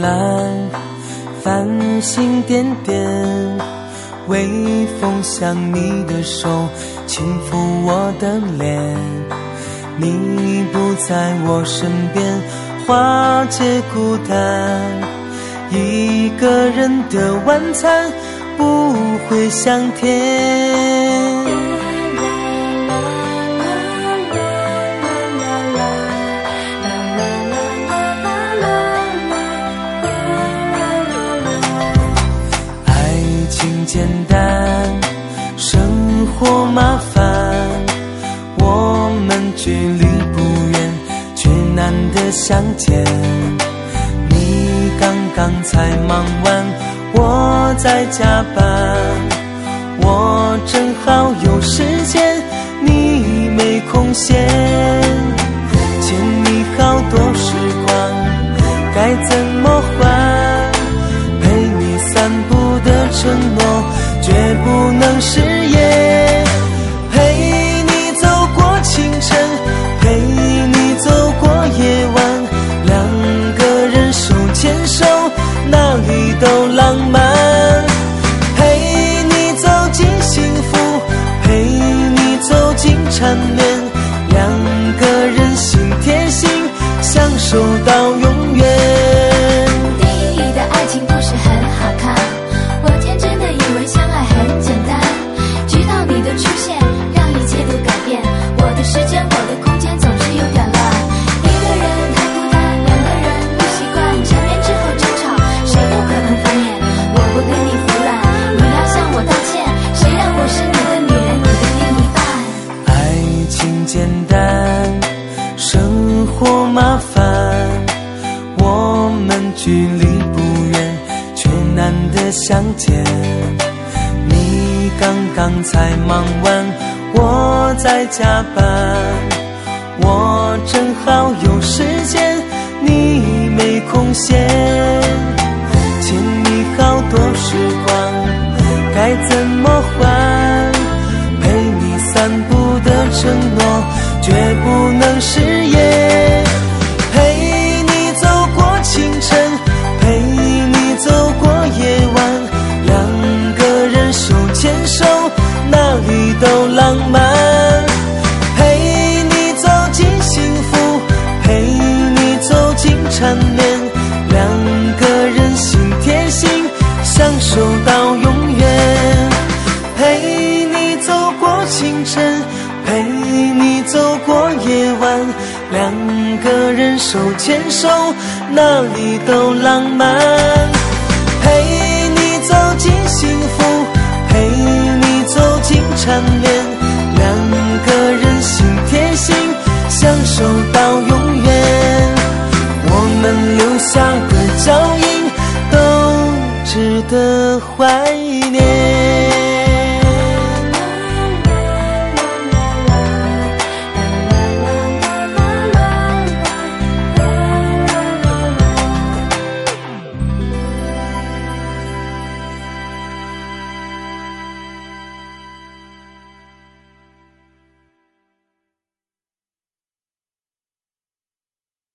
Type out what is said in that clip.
蓝，繁星点点，微风像你的手轻抚我的脸，你不在我身边，化解孤单，一个人的晚餐不会香甜。或麻烦，我们距离不远，却难得相见。你刚刚才忙完，我在加班，我正好有时间，你没空闲。欠你好多时光，该怎么还？陪你散步的承诺。绝不能食言，都浪漫。陪你走进幸福，陪你走进缠绵，心简单，生活麻烦。我们距离不远，却难得相见。你刚刚才忙完，我在加班。我正好有时间，你没空闲。欠你好多时光，该怎么？不能食言陪你走过清晨陪你走过夜晚两个人手牵手哪里都浪漫。陪你走进幸福陪你走进缠绵两个人心贴心相守到永远。陪你走过清晨。走过夜晚，两个人手牵手，哪里都浪漫。陪你走进幸福，陪你走进缠。